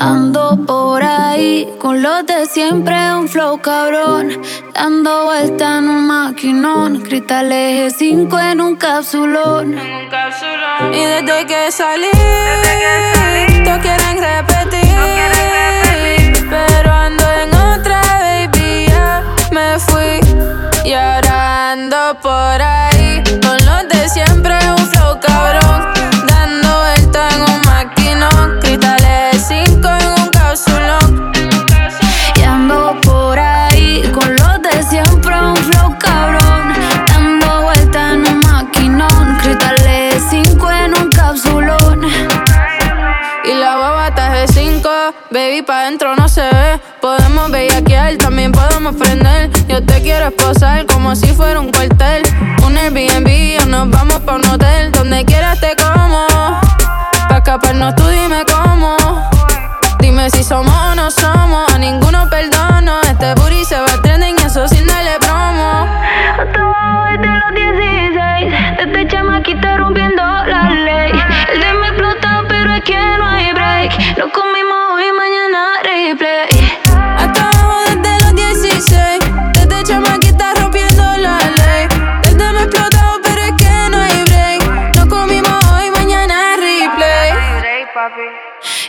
Ando por ahí con los de siempre, un flow cabrón. Dando vuelta en un maquinón. Cristal eje 5 en un capsulón. Y desde que salí, todos quieren repetir. 5, baby, pa' dentro no se ve. Podemos bellaquear, también podemos prender. Yo te quiero esposar como si fuera un cuartel. Un Airbnb o nos vamos pa' un hotel. Donde quieras te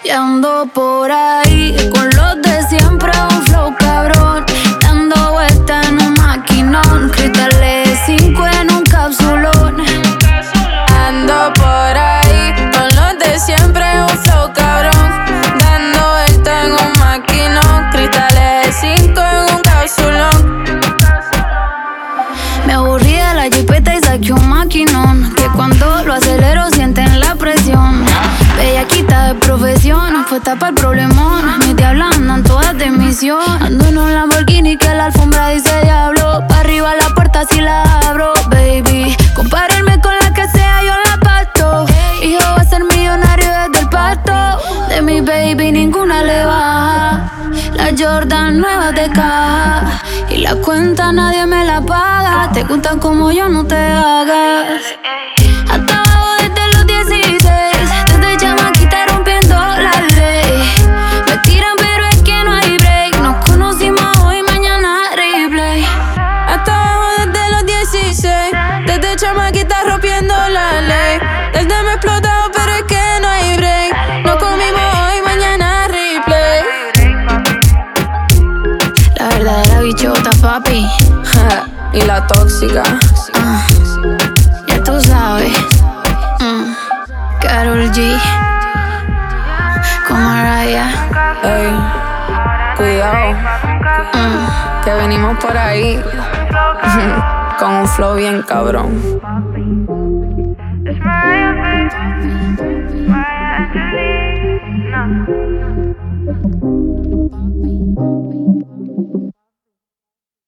Y ando por ahí con los de siempre, un flow cabrón. Dando vuelta fue tapa el problemón. Mis diablas andan todas de misión. Ando en un Lamborghini que la alfombra dice diablo. Pa' arriba la puerta si la abro, baby. Compárenme con la que sea, yo la pasto. Hijo va a ser millonario desde el pasto. De mi baby ninguna le baja. La Jordan nueva de caja. Y la cuenta nadie me la paga. Te gustan como yo, no te hagas. verdadera bichota, papi. y la tóxica. Ah, ya tú sabes. Mm, Carol G. como Mariah. Ey, cuidado. Que venimos por ahí. con un flow bien cabrón. Papi.